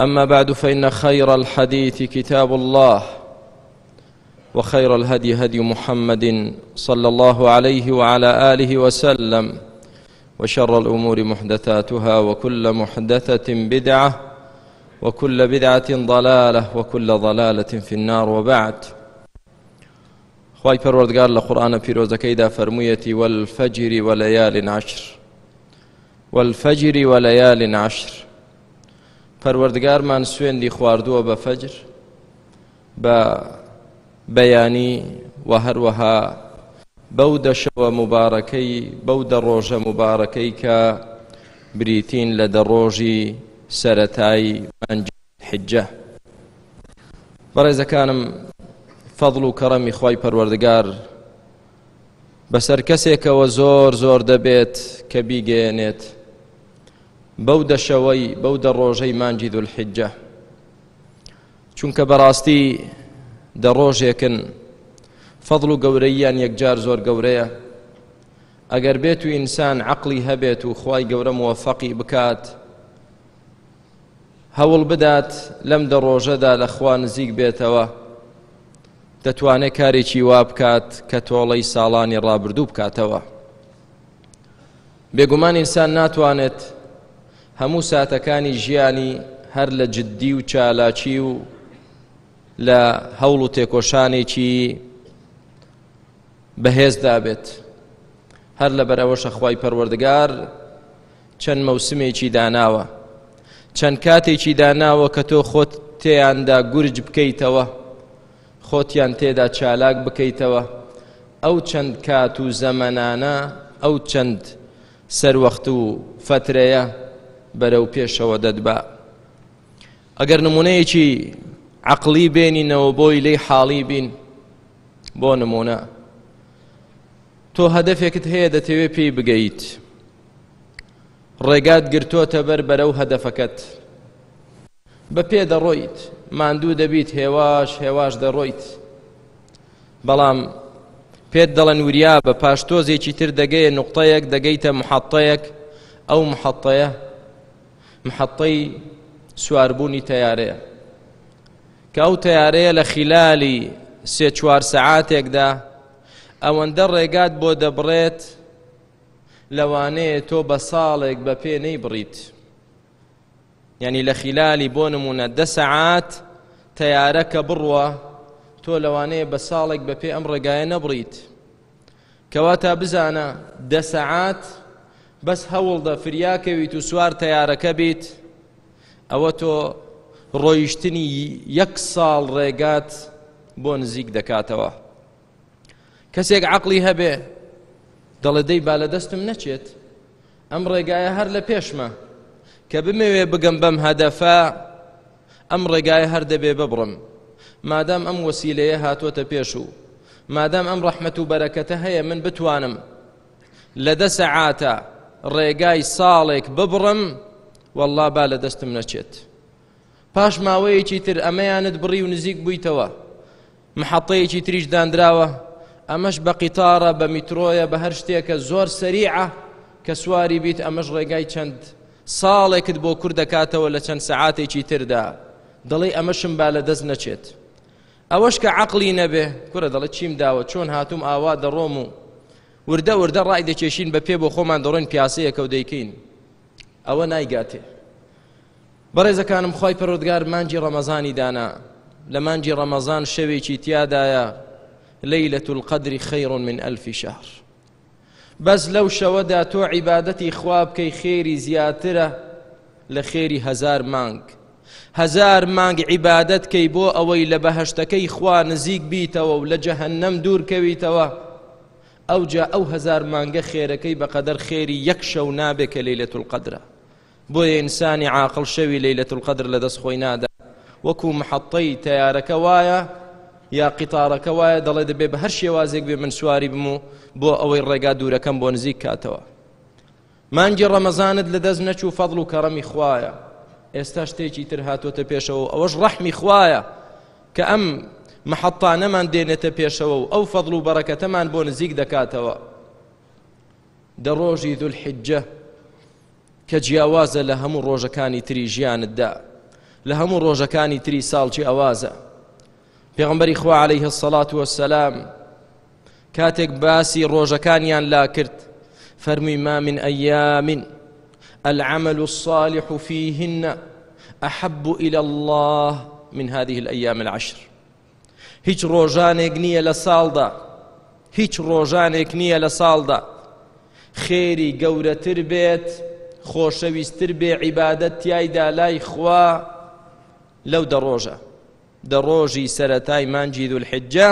أما بعد فإن خير الحديث كتاب الله وخير الهدي هدي محمد صلى الله عليه وعلى آله وسلم وشر الأمور محدثاتها وكل محدثة بدعة وكل بدعة ضلالة وكل ضلالة في النار وبعد خواهي پروردگار لقرآن پیروز كيدا فرميتي والفجر وليال عشر والفجر وليال عشر پەروەردگارمان سوێندی خواردووە بە فەجر بە بەیانی و هەروەها بەو دەشەوە مبارەکەی بەو دە ڕۆژە مبارەکەی کە بریتین لە دە ڕۆژی سەتایی پنج حجە بەڕێزەکانم فەضل و کەڕەمی خی پەروەردگار بەسەر کەسێکەوە زۆر زۆر دەبێت کە بیگەیەنێت بەو دەشەوەی بەو دە ڕۆژەی مانجی دولحیجە چونکە بەڕاستی دە ڕۆژێکن فەضل و گەورەیان یەکجار زۆر گەورەیە ئەگەر بێت و ئینسان عقلی هەبێت و خی گەورە مووەفەقی بکات هەوڵ بدات لەم دە ڕۆژەدا لە خوا نزیک بێتەوە دەتوانێت کارێکی وا بکات کە تۆڵەی ساڵانی ڕابردوو بکاتەوە بێگومان ئینسان ناتوانێت هەموو ساتەکانی ژیانی هەر لە جددی و چالاکی و لە هەوڵ و تێکۆشانێکی بەهێزدا بێت هەر لەبەر ئەوەشە خوای پەروەردگار چەند مەوسمێکی داناوە چەند کاتێکی داناوە کە تۆ خۆت تێیاندا گورج بکەیتەوە خۆتیان تێدا چالاک بکەیتەوە ئەو چەند کات و زەمەنانە ئەو چەند سەروەخت و فترەیە بەرەو پێشەوە دەدبا ئەگەر نمونەیەکی عقلی بێنینەوە بۆی لی حاڵی بین بۆ نمونە تۆ هەدفێکت هەیە دەتەوێت پێی بگەیت ڕێگات گرتوۆتە بەر بەرەو هەدفەکەت بە پێ دەڕۆیت ماندوو دەبیت هێواش هێواش دەڕۆیت بەڵام پێت دەڵێن وریا بە پاش تۆزێکی تر دەگەیە نقطەیەک دەگەیتە محەتەیەک ئەو محەتەیە محەتەی سواربوونی تەیارەیە کە ئەو تەیارەیە لە خلالی سێ چوار سەعاتێکدا ئەوەندە ڕێگات بۆ دەبڕێت لەوانەیە تۆ بە ساڵێک بە پێ نەی بڕیت یعنی لە خلالی بۆ نمونە دە سەعات تەیارە کە بڕوە تۆ لەوانەیە بە ساڵێک بە پێ ئەم ڕێگایە نەبڕیت کەواتە بزانە دە سەعات بەس هەوڵدە فریاکەویت و سوار تەیارەکە بیت ئەوە تۆ ڕۆیشتنی یەک ساڵ ڕێگات بۆ نزیک دەکاتەوە کەسێک عقلی هەبێ دەڵێ دەی با لە دەستم نەچێت ئەم ڕێگایە هەر لە پێشمە کە بمەوێ بگەم بەم هەدەفە ئەم ڕێگایە هەر دەبێ ببڕم مادام ئەم وەسیلەیە هاتووەتە پێش و مادام ئەم ڕەحمەت و بەرەکەتە هەیە من بتوانم لە دە سەعاتە ڕێگای ساڵێک ببڕم والله با لە دەستم نەچێت پاش ماوەیەکی تر ئەمەیانت بڕی و نزیک بوویتەوە محەتەیەکی تریش داندراوە ئەمەش بە قیتارە بە میترۆیە بە هەر شتێکە زۆر سەریعە کە سواری بیت ئەمەش ڕێگای چەند ساڵێکت بۆ کورد دەکاتەوە لە چەند سەعاتێکی تردا دەڵی ئەمەشم با لە دەست نەچێت ئەوەش کە عقلی نەبێ کورە دەڵێت چیم داوە چۆن هاتووم ئاوا دەڕۆم و وردە وردە ڕای دەکێشین بە پێ بۆ خۆمان دەڕۆین پیاسەیەکە و دەیکەین ئەوە نایگاتێ بەڕێزەکانم خوای پەرۆردگار مانجی ڕەمەزانی دانا لە مانجی ڕەمەزان شەوێکی تیادایە لەیلەت القدری خەیڕون من ئەلفی شەهر بەس لەو شەوەدا تۆ عیبادەتی خوا بکەی خێری زیاترە لە خێری هەزار مانگ هەزار مانگ عیبادەت کەی بۆ ئەوەی لە بەهشتەکەی خوا نزیک بیتەوە و لە جەهنەم دوور کەویتەوە ئەوجا ئەو هەزار مانگە خێرەکەی بەقەدەر خێری یەک شەو نابێ کە لەیلەت القدرە بۆیە ئینسانی عاقڵ شەوی لەیلەت القدر لە دەست خۆی نادا وەکو محەطەی تەیارەکە وایە یا قیتارەکە وایە دەڵێ دەبێ بە هەر شێوازێک بێ من سواری بم و بۆ ئەوەی ڕێگا دوورەکەم بۆ نزیک کاتەوە مانگی ڕەمەزانت لە دەست نەچوو فەضل و کەڕەمی خوایە ئێستا شتێکی تر هاتۆتە پێشەوە ئەوەش ڕەحمی خوایە کە ئەم محەتانەمان دێنێتە پێشەوە و ئەو فەضل و بەڕەکەتەمان بۆ نزیک دەکاتەوە دە ڕۆژی دوول حجە کە جیاوازە لە هەموو ڕۆژەکانی تری ژیانتدا لە هەموو ڕۆژەکانی تری ساڵ جیاوازە پێغمبەری خوا عليه الصلاة والسلام کاتێک باسی ڕۆژەکانیان لا کرد فەرمووی ما من ئەیام العمل الصالح فيهن أحب إلى الله من هذه الأيام العشر هیچ ڕۆژانێک نییە لە ساڵدا هیچ ڕۆژانێک نییە لە ساڵدا خێری گەورەتر بێت خۆشەویستتر بێ عیبادەت تایدا لای خوا لەو دەڕۆژە دە ڕۆژی سەتای مانجی دولحجە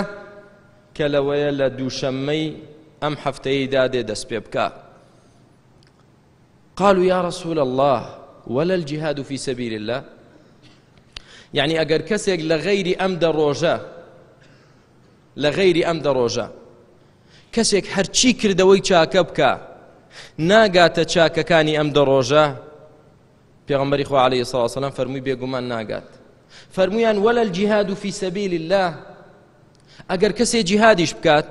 کە لەوەیە لە دووشەممەی ئەم هەفتەیەدا دێ دەست پێ بکە قالوا یا رسول اللە ولا الجهاد فی سبیل اللە یعنی ئەگەر کەسێک لە غەیری ئەم دە ڕۆژە لە غەیری ئەم دە ڕۆژە کەسێک هەرچی کردەوەی چاکە بکە ناگاتە چاکەکانی ئەم دە ڕۆژە پێغمبەری خوا عليه سڵ سلام فەرمووی بێگومان ناگات فەرمویان وەلە جیهاد و فی سەبیل الله ئەگەر کەسێ جیهادیش بکات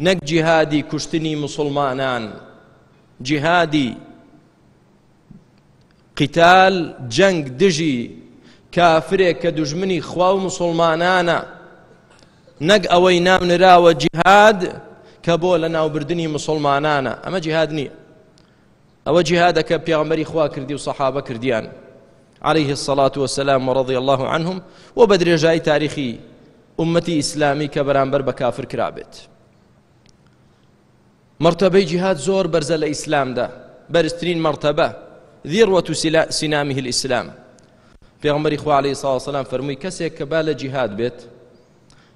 نەک جیهادی کوشتنی موسڵمانان جیهادی قیتال جەنگ دژی کافرێک کە دژمنی خوا و مسلمانانە نەک ئەوەی ناونراوە جیهاد کە بۆ لە ناوبردنی مسلمانانە ئەمە جیهاد نییە ئەوە جیهادەکە پیامبەری خوا کردی و سەحابە کردیان عليه الصلاة والسلام ورضي الله عنهم و بە درێژایی تاریخی ئومەتی ئیسلامی کە بەرامبەر بە کافر کرابێت مرتبەی جهاد زۆر بەرزە لە ئیسلامدا بەرزترین مرتبە ذروة سنامه الإسلام پێغمبەری خوا عليه الصلاة والسلام فەرمووی کەسێک کە با لە جهاد بێت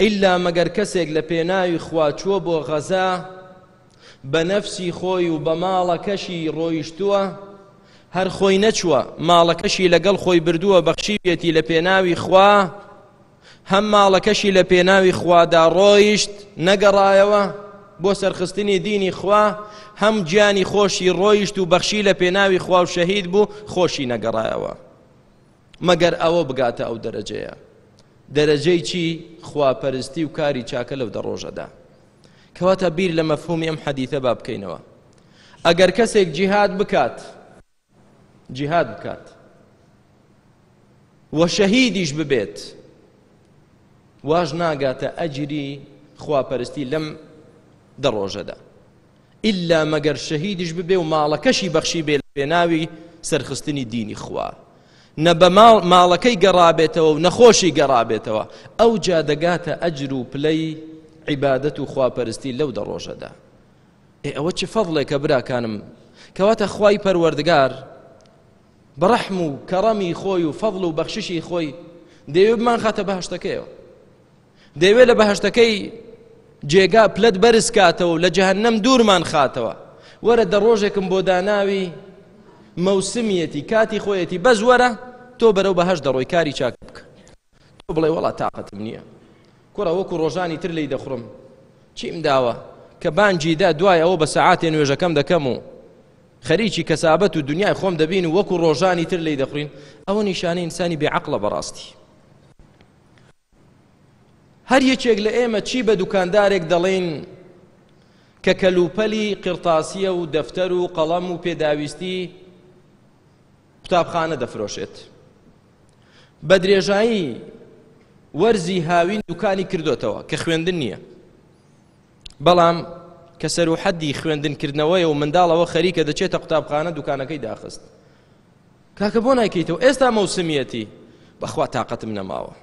ئیلا مەگەر کەسێک لە پێناوی خوا چووە بۆ غەزە بە نەفسی خۆی و بە ماڵەکەشی ڕۆیشتووە هەر خۆی نەچووە ماڵەکەشی لەگەڵ خۆی بردووە بەخشیویەتی لە پێناوی خوا هەم ماڵەکەشی لە پێناوی خوادا ڕۆیشت نەگەڕایەوە بۆ سەرخستنی دینی خوا هەم گیانی خۆشی ڕۆیشت و بەخشی لە پێناوی خوا و شەهید بوو خۆشی نەگەڕایەوە مەگەر ئەوە بگاتە ئەو دەرەجەیە دەرەجەی چی خواپەرستی و کاری چاکە لەو دەڕۆژەدا کەواتە بیر لە مەفهومی ئەم حەدیثە با بکەینەوە ئەگەر کەسێک جیهاد بکات جیهاد بکات و شەهیدیش ببێت واش ناگاتە ئەجری خواپەرستی لەم دەڕۆژەدا ئیلا مەگەر شەهیدیش ببێ و ماڵەکەشی بەخشی بێ لە پێناوی سەرخستنی دینی خوا نە بە ماڵ ماڵەکەی گەڕابێتەوە و نەخۆشی گەڕابێتەوە ئەو جا دەگاتە ئەجر و پلەی عیبادەت و خواپەرستی لەو دە ڕۆژەدا ئێ ئەوە چ فەضلێکە براکانم کەواتە خوای پەروەردگار بەڕەحم و کەڕەمی خۆی و فەضل و بەخششی خۆی دەیوبمان خاتە بەهشتەکەیەوە دەیەوێت لە بەهشتەکەی جێگا پلەت بەرز کاتەوە و لە جەهنم دوورمان خاتەوە وەرە دە ڕۆژێکم بۆ داناوی مەوسمیەتی کاتی خۆیەتی بەس وەرە تۆ بەرەو بەهش دەڕۆی کاری چاک بکە تۆ بڵێ وڵا تااقەتم نییە کوڕە وەکو ڕۆژانی تر لی دەخڕم چیم داوە کە بانجیدا دوای ئەوە بە سەعاتێ نوێژەکەم دەکەم و خەریکی کەسابەت و دنیای خۆم دەبین و وەکو ڕۆژانی تر لی دەخڕین ئەوە نیشانەی ئینسانی بێعقلە بەڕاستی هەر یەکێک لە ئێمە چی بە دوکاندارێک دەڵێین کە کەلوپەلی قرتاسیە و دەفتەر و قەڵەم و پێداویستی قوتابخانە دەفرۆشێت بە درێژایی وەرزی هاوین دوکانی کردوتەوە کە خوێندن نییە بەڵام کە سەر و حەدی خوێندنکردنەوەی و منداڵەوە خەریکە دەچێتە قوتابخانە دوکانەکەی داخست کاکە بۆ نایکەیتەوە ئێستا مەوسمیەتی بەخوا تااقەتم نەماوە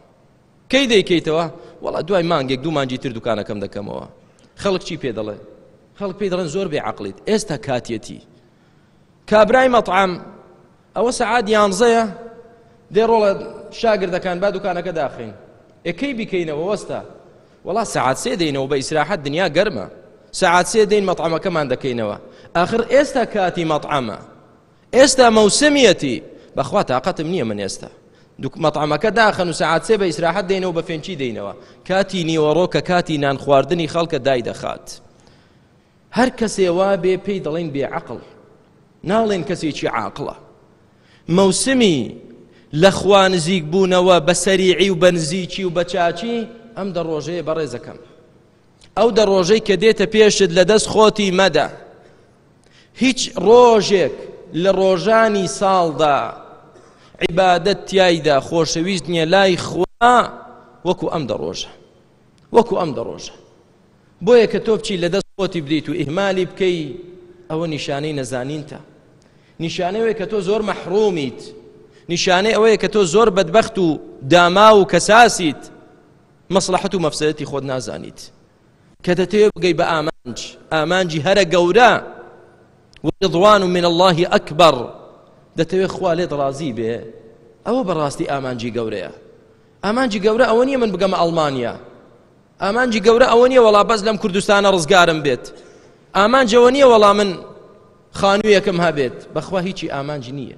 کەی دەیکەیتەوە وڵا دوای مانگێک دوو مانجی تر دوکانەکەم دەکەمەوە خەڵک چی پێ دەڵێ خەڵک پێی دەڵێن زۆر بێ عقلیت ئێستا کاتیەتی کابرای مەطعام ئەوە سەعات یانزەیە دێ ڕۆڵە شاگردەکان با دوکانەکە داخین ئەکەی بیکەینەوە وەستا وڵا سەعات سێ دەینەوە بە ئیسراحەت دنیا گەرمە سەعات سێ دەین مەطعامەکەمان دەکەینەوە آخر ئێستا کاتی مەطعامە ئێستا مەوسمیەتی بەخوا تااقەتم نییە من ئێستا مەطعمەکە داخەن و سعات سێ بە ئیسراحەت دێنەوە بە فێنچی دێنەوە کاتی نیوەڕۆ کە کاتی نان خواردنی خەڵکە دای دەخات هەر کەسێ وا بێ پێی دەڵێن بێ عقل ناڵێن کەسێکی عاقڵە مەوسمی لە خوا نزیک بوونەوە بە سەریعی و بەنزیکی و بەچچی ئەم دە ڕۆژەیە بەڕێزەکەم ئەو دە ڕۆژەی کە دێتە پێشت لە دەست خۆتی مەدە هیچ ڕۆژێک لە ڕۆژانی ساڵدا عیبادەت تایدا خۆشەویست نییە لای خوا وەکو ئەم دە ڕۆژە وەکو ئەم دە ڕۆژە بۆیە کە تۆ بچی لە دەست خۆتی بدەیت و ئیهمالی بکەی ئەوە نیشانەی نەزانینتە نیشانەوەی کە تۆ زۆر مەحرومیت نیشانەی ئەوەیە کە تۆ زۆر بەدبەخت و داما و کەساسیت مەسڵەحەت و مەفسەدەتی خۆت نازانیت کە دەتەوێت بگەی بە ئامانج ئامانجی هەرە گەورە وڕضوان و من اللهی ئەکبەر دەتەوێت خوا لێت ڕازی بێ ئەوە بەڕاستی ئامانجی گەورەیە ئامانجی گەورە ئەوە نیە من بگەمە ئەڵمانیا ئامانجی گەورە ئەوە نیە وەڵا بەس لەم کوردستانە ڕزگارم بێت ئامانجەوە نیە وەڵا من خانوویەکەم هەبێت بەخوا هیچی ئامانج نییە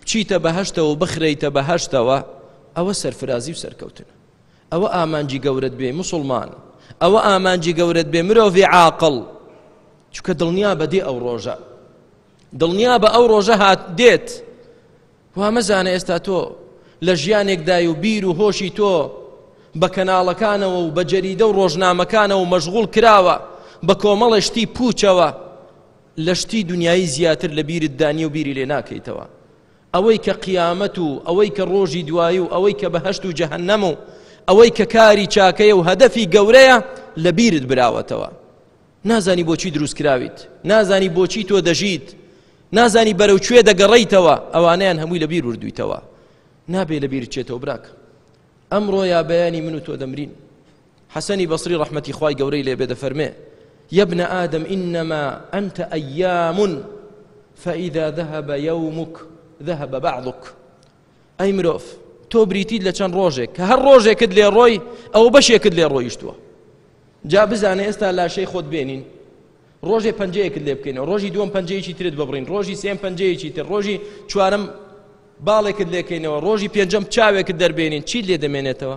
بچیتە بەهەشتەوە و بخرێیتە بەهەشتەوە ئەوە سەرفرازی و سەرکەوتنە ئەوە ئامانجی گەورەت بێ مسلمان ئەوە ئامانجی گەورەت بێ مرۆڤی عاقڵ چکە دڵنیا بە دێ ئەو ڕۆژە دڵنیا بە ئەو ڕۆژە هات دێت وا مەزانە ئێستا تۆ لە ژیانێکدای و بیر و هۆشی تۆ بە کەناڵەکانەوە و بە جەریدە و ڕۆژنامەکانەوە و مەشغول کراوە بە کۆمەڵە شتی پوچەوە لە شتی دنیایی زیاتر لە بیرت دانیە و بیری لێ ناکەیتەوە ئەوەی کە قیامەت و ئەوەی کە ڕۆژی دوایی و ئەوەی کە بەهشت و جەهنەم و ئەوەی کە کاری چاکەیە و هەدەفی گەورەیە لە بیرت براوەتەوە نازانی بۆچی دروستکراویت نازانی بۆچی تۆ دەژیت نازانی بەرەو کوێ دەگەڕیتەوە ئەوانیان هەمووی لە بیر وردویتەوە نابێ لە بیر چێتەوە براکە ئەمڕۆ یا بەیانی من و تۆ دەمرین حەسەنی بەسری ڕەحمەتی خوای گەورەی لێ بێ دەفەرمێ یا ابن آدم إنما أنت أيام فإذا ذهب يومك ذهب بعضك ئەی مرۆڤ تۆ بریتیت لە چەند ڕۆژێک کە هەر ڕۆژێکت لێ ڕۆی ئەو بەشێکت لێ ڕۆیشتووە جا بزانە ئێستا لاشەی خۆت بێنین ڕۆژێ پەنجەیەکت لێ بکەین ڕۆژی دووەم پەنجەیەکی ترت ببڕین ڕۆژی سێم پەنجەیەکی تر ڕۆژی چوارم باڵێکت لێکەینەوە ڕۆژی پێنجەم چاوێکت دەربێنین چی لێ دەمێنێتەوە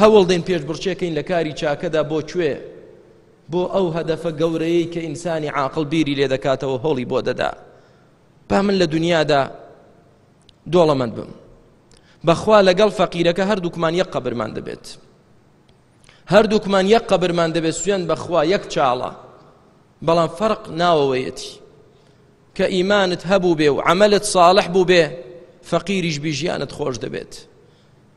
هەوڵدەین پێشبڕکێکەین لە کاری چاکەدا بۆ کوێ بۆ ئەو هەدەفە گەورەیەی کە ئینسانی عاقل بیری لێ دەکاتەوە هەوڵی بۆ دەدا با من لە دنیادا دۆڵەمەند بم بەخوا لەگەڵ فەقیرەکە هەردووکمان یەک قەبرمان دەبێت هەردووکمان یەک قەبرمان دەبێت سوێن بەخوا یەک چاڵە بەڵام فەرق ناوەوەیەتی کە ئیمانت هەبوو بێ و عملت ساڵح بوو بێ فەقیریش بیژیانت خۆش دەبێت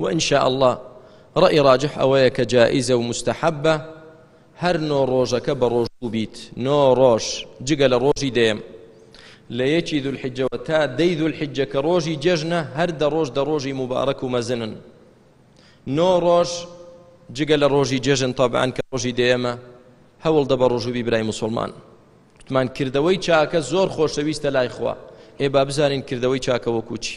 وە ان شاء اللە ڕەئی ڕاجح ئەوەیە کە جائیزە و مستەحەبە هەر نۆ ڕۆژەکە بە ڕۆژ بووبیت نۆ ڕۆژ جگە لە ڕۆژی دەیەم لە یەکی دوولحیجەوە تا دەی دوولحیجە کە ڕۆژی جەژنە هەر دە ڕۆژ دە ڕۆژی مبارەک و مەزنن نۆ ڕۆژ جگە لە ڕۆژی جەژن تابعان کە ڕۆژی دەیەمە هەوڵ دە بە ڕۆژوبی برای مسلمان وتمان کردەوەی چاکە زۆر خۆشەویستە لای خوا ئێ با بزانین کردەوەی چاکە وەکوچی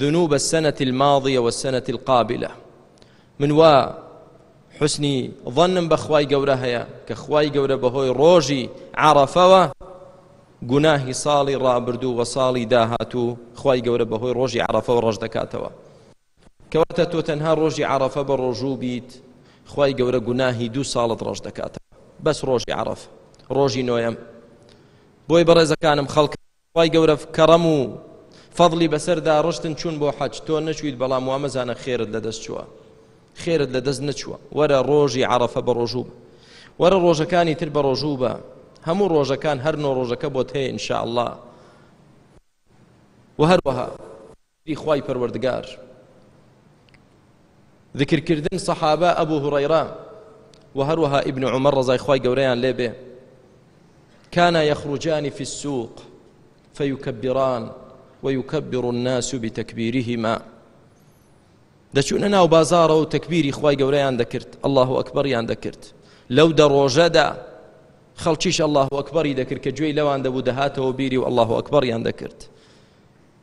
ذنوب السنة الماضية والسنة القابلة من وا حسنی ظنم بە خوای گەورە هەیە کە خوای گەورە بەهۆی ڕۆژی عرفەوە گوناهی ساڵی ڕابردوو و ساڵی داهاتوو خوای گەورە بەهۆی ڕۆژی عرفەوە ڕەش دەکاتەوە کەواتە تۆ تەنها ڕۆژی عرفە بە ڕۆژوو بیت خوای گەورە گوناهی دوو ساڵت ڕەش دەکاتەوە بەس ڕۆژی عرف ڕۆژی نۆیەم بۆی بەڕێزەکانم خەڵک خوای گەورە کەڕەم و فەضلی بەسەردا ڕشتن چوون بۆ حەج تۆ نەچویت بەڵام وامەزانە خێرت لەدەست چووە خێرت لەدەست نەچووە وەرە ڕۆژی عرفە بە ڕۆژوو بە وەرە ڕۆژەکانی تر بە ڕۆژوو بە هەموو ڕۆژەکان هەر نۆ ڕۆژەکە بۆت هەیە انشاءله و هەروەها ی خوای پەروەردگار. ذکرکردن صحابە ابو هریرە و هەروەها ابن عمر رضای خوای گەورەیان لێ بێ كان يخرجان في السوق فيكبران ويكبر الناس بتكبيرهما دەچوونە ناو بازارەوە و تەکبیری خی گەورەیان دەکرد الله ئەکبەریان دەکرد لەو دە ڕۆژەدا خەڵکیش الله ئەکبەری دەکرد کە گوێی لەوان دەبوو دەهاتەوە بیری و الله ئەکبەریان دەکرد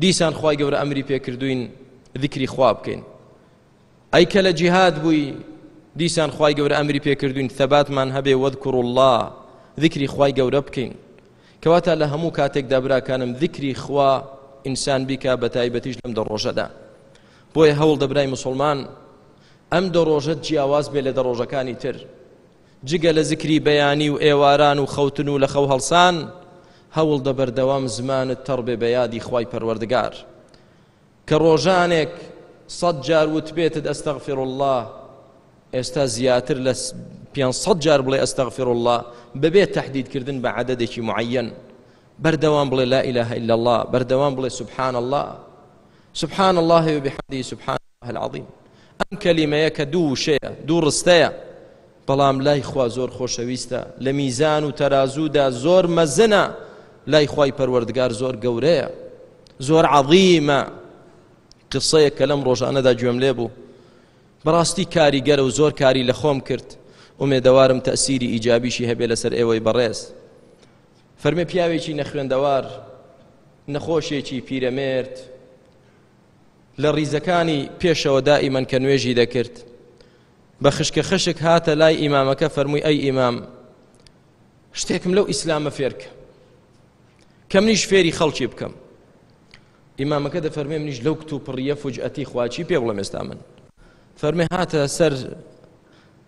دیسان خوای گەورە ئەمری پێکردوین ذکری خوا بکەین ئەی کە لە جیهاد بووی دیسان خوای گەورە ئەمری پێکردوین ثەباتمان هەبێ وەذکر الله ذکری خوای گەورە بکەین کەواتە لە هەموو کاتێکدا براکانم ذکری خوا ئینسان بیکە بە تایبەتیش لەم دە ڕۆژەدا بۆیە هەوڵ دەبرای مسلمان ئەم دە ڕۆژەت جیاواز بێ لە دە ڕۆژەکانی تر جگە لە زکری بەیانی و ئێواران و خەوتن و لە خەو هەڵسان هەوڵ دە بەردەوام زمانت تەڕ بێ بە یادی خوای پەروەردگار کە ڕۆژانێک سەد جار وت بێتت ئەستەغفر الله ئێستا زیاتر لە 500 جار بڵێ ئەستەغفر الله بەبێت تهدیدکردن بە عددێکی معەن بەردەوام بڵێ لا إله إلا الله بەردەوام بڵێ سبحان الله سبحان اللە و بحمده سبحان اللە العظیم ئەم کەلیمەیە کە دوو وشەیە دوو ڕستەیە بەڵام لای خوا زۆر خۆشەویستە لە میزان و تەرازوودا زۆر مەزنە لای خوای پەروەردگار زۆر گەورەیە زۆر عەظیمە قسەیە کە لەم ڕۆژانەدا گوێم لێ بوو بەڕاستی کاریگەرە و زۆر کاری لە خۆم کرد ئومێدەوارم تەسیری ئیجابیشی هەبێ لەسەر ئێوەی بەڕێز فەرمی پیاوێکی نەخوێندەوار، نەخۆشێکی پیرەمێرد، لە ڕیزەکانی پێشەوە دائیمەن کە نوێژی دەکرد بە خشکە خشک هاتە لای ئیمامەکە فەرمووی ئەی ئیمام شتێکم لەو ئیسلامە فێرکە کە منیش فێری خەڵکی بکەم ئیمامەکە دەفەرمێ منیش لەو کتوپڕیە فجئەتی خواچی پێ بڵێ مێستا من فەرمێ هاتە سەر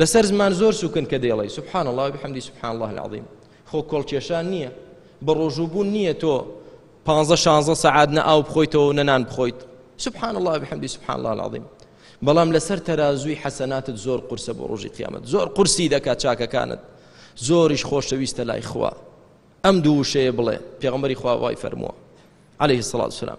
لەسەر زمان زۆر سوکن کە دەیڵێ سبحان الله بحمدی سبحان الله العظیم خۆ کۆڵکێشان نییە بە ڕۆژووبوون نییە تۆ پانزە شانزە سەعات نە ئاو بخۆیتەوە نەنان بخۆیت سبحان الله بحمدی سبحان الله العظیم بەڵام لەسەر تەرازووی حەسەناتت زۆر قورسە بۆ ڕۆژی قیامەت زۆر قورسی دەکات چاکەکانت زۆریش خۆشەویستە لای خوا ئەم دوو وشەیە بڵێ پێغمبەری خواوای فەرمووە عليه الصلاة والسلام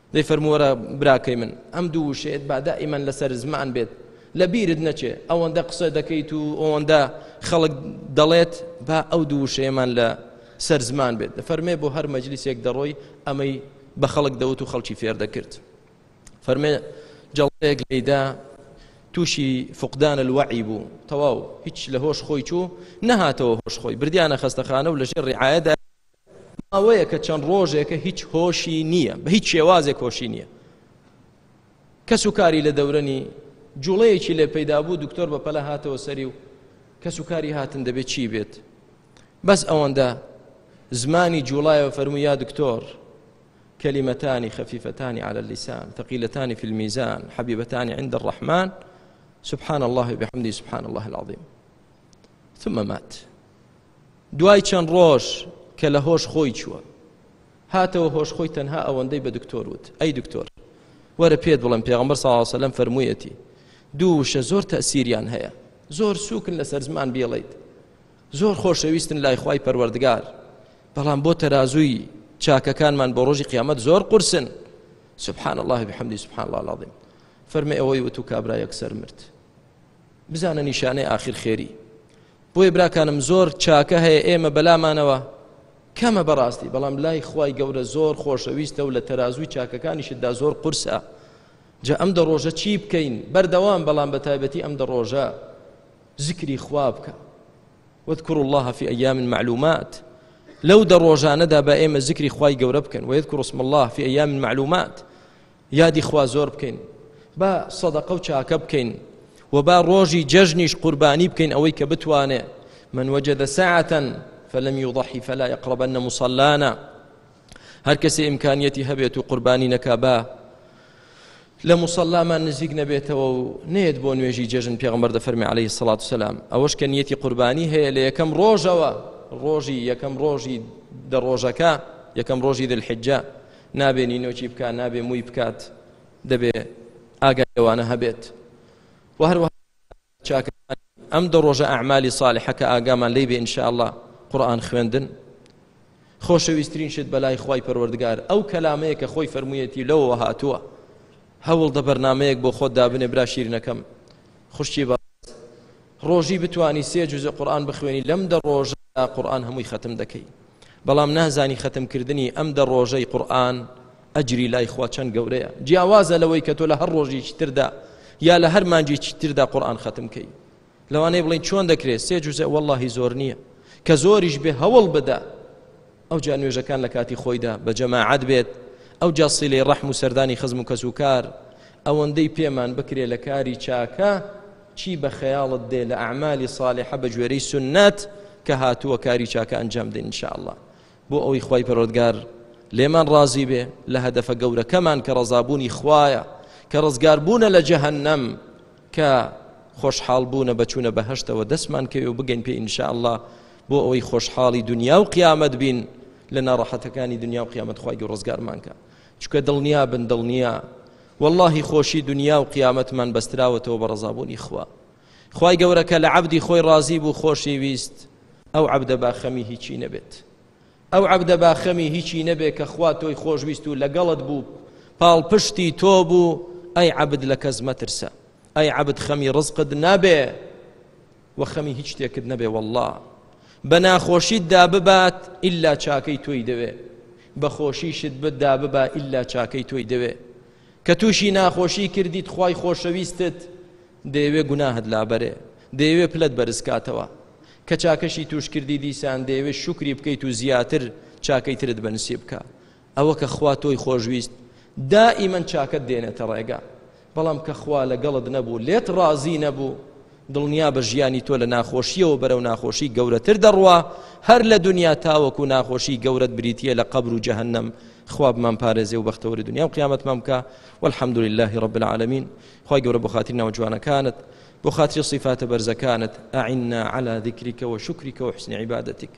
دەی فەرموو وەرە براکەی من ئەم دوو وشەیەت با دائیمەن لەسەر زمان بێت لە بیرت نەچێ ئەوەندە قسە دەکەیت و ئەوەندە خەڵک دەڵێت با ئەو دوو وشەیەمان لە سەر زمان بێت دەفەرمێ بۆ هەر مەجلیسێک دەڕۆی ئەمەی بە خەڵک دەوت و خەڵکی فێر دەکرد فەرمێ جەڵەیەک لەیدا تووشی فقدانە الوعی بوو تەواو هیچ لە هۆش خۆی چوو نەهاتەوە هۆش خۆی بردیانە خەستەخانە و لەژێر ڕعاەدا ماوەیەکە چەند ڕۆژێکە هیچ هۆشی نییە بە هیچ شێوازێک هۆشی نییە کەس و کاری لە دەورەنی جوڵەیەکی لێ پەیدا بوو دکتۆر بە پەلە هاتەوە سەری و کەس و کاری هاتن دەبێت چی بێت بەس ئەوەندە زمانی جوڵایەوە فەرمو یا دکتۆر كلمتان خفيفتان على اللسان ثقيلتان في الميزان حبيبتان عند الرحمن سبحان الله بحمده سبحان الله العظيم ثم مات دوای چەند ڕۆژ کە لە هۆش خۆی چووە هاتەوە هۆش خۆی تەنها ئەوەندەی بە دکتۆر وت ئەی دکتۆر وەرە پێت بڵم پێغمبەر ساوسلم فەرموویەتی دوو وشە زۆر تەسیریان هەیە زۆر سوکن لەسەر زمان بێڵیت زۆر خۆشەویستن لای خی پەروەردگار بەڵام بۆ تەرازووی چاکەکانمان بۆ ڕۆژی قیامەت زۆر قرسن سبحان الله بحمدی سبحان الله العظیم فەرمی ئەوەی وتو کابرا یەکسەر مرد بزانە نیشانەی ئاخر خێری بۆیە براکانم زۆر چاکە هەیە ئێمە بەلامانەوە کەمە بەڕاستی بەڵام لای خوای گەورە زۆر خۆشەویستە و لە تەرازووی چاکەکانیشتدا زۆر قورسە جا ئەم دە ڕۆژە چی بکەین بەردەوام بەڵام بە تایبەتی ئەم دە ڕۆژە زکری خوا بکە وەذکر الله في أيام معلومات لەو دە ڕۆژانەدا بە ئێمە زکری خوای گەورە بکەن وەذکر اسم الله في أيام معلومات یادی خوا زۆر بکەین با سەدەقە و چاکە بکەین و با ڕۆژی جەژنیش قوربانی بکەین ئەوەی کە بتوانێ من وجد ساعة فلم يضحي فلا يقربن مصلانا هەر کەسێ ئیمکانیەتی هەبێت و قوربانی نەکا با لە مسللامان نزیک نەبێتەوە و نێت بۆ نوێژی جەژن پێغمبەر دەفەرمی عليه سلاات سلام ئەوەش کە نیەتی قوربانی هەیە لە یەکەم ڕۆژەوە ڕۆژی یەکەم ڕۆژی دە ڕۆژەکە یەکەم ڕۆژی دلحجە نابێ نینۆکی بکات نابێ مووی بکات دەبێ ئاگای لەوانە هەبێت و هەروەها چاکەکان ئەم دە ڕۆژە ئەعمالی ساڵحەکە ئاگامان لی بێ انشاء الله قورآن خوێندن خۆشەویسترین شت بەلای خی پەروەردگار ئەو کەلامەیە کە خۆی فەرموویەتی لەوەوە هاتووە هەوڵ دە بەرنمەیەک بۆ خۆت دابنێ برا شیرنەکەم خوشتی بە ڕۆژی بتانی سێ جوزە قورآن بخوێنی لەم دە ڕۆژە قورآن هەمووی ختم دەکەی بەڵام نازانی خەتم کردنی ئەم دە ڕۆژەی قورئان ئەجری لای خوا چەند گەورەیە جیاوازە لەوەی کە تۆ لە هەر ڕۆژێکی تردا یا لە هەر مانجێکی تردا قورآان ختم کەی لەوانەیە بڵین چۆن دەکرێت سێ جوزە واللهی زۆر نییە کە زۆریش بێ هەوڵ بدا ئەو جا نوێژەکان لە کاتی خۆیدا بە جەماعات بێت ئەو جا سیلەی ڕەحم و سەردانی خزم و کەس و کار ئەوەندەی پێمان بکرێت لە کاری چاکە چی بە خەیاڵت دێ لە ئەعمالی صالحە بە گوێرەی سوننەت کە هاتووە کاری چاکە ئەنجام بدەین ان شاء اللە بۆ ئەوەی خوای پەروەردگار لێمان ڕازی بێ لە هەدەفە گەورەکەمان کە ڕەزابوونی خوایە کە ڕزگاربوونە لە جەهەنەم کە خۆشحاڵ بوونە بەچوونە بەهشتەوە دەستمان کەوێ و بگەین پێ ان شاء اللە بۆ ئەوەی خۆشحاڵی دنیا و قیامەت بین لە ناڕەحەتەکانی دنیا و قیامەت خوای گەور ڕزگارمان کە چونکە دڵنیا بن دڵنیا واللهی خۆشی دنیا و قیامەتمان بەستراوەتەوە بە ڕزابوونی خوا خی گەورەکە لە عبدی خۆی ڕازی بوو خۆشی ویست ئەو عبدە باخەمی هیچی نەبێت ئەو عبدە باخەمی هیچی نەبێت کە خوا تۆی خۆشویست و لەگەڵت بوو پاڵپشتی تۆ بوو ئەی عبد لە کەس مەترسە ئەی عبد خەمی ڕزقت نابێ وە خەمی هیچ شتێکت نەبێ واللە بە ناخۆشیت دا ببات ئللا چاکەی تۆی دەوێ بە خۆشیشت بدا ببا ئللا چاکەی تۆی دەوێ کە تووشی ناخۆشی کردیت خی خۆشەویستت دەیەوێ گوناهت لابەرێ دەیەوێ پلت بەرزکاتەوە کە چاکەشی توش کردی دیسان دەیەوێت شکری بکەیت و زیاتر چاکەی ترت بەنسی بکە ئەوە کە خوا تۆی خۆشویست دائیمەن چاکەت دێنێتە ڕێگا بەڵام کە خوا لەگەڵت نەبوو لێت ڕازی نەبوو دڵنیا بە ژیانی تۆ لە ناخۆشیەوە بەرەو ناخۆشی گەورەتر دەڕوا هەر لە دنیا تاوەکو و ناخۆشی گەورەت بریتە لە قەبر و جەهنم خوابمان پارێزێ و بەختەوەری دنیا و قیامەتمان بکە والحمد لله رب العالمین خی گەورە بۆ خاتری ناو جوانەکانت بۆ خاتری صفاتە بەرزەکانت ئەعنا على ذكرك وشكرك وحسن عبادتك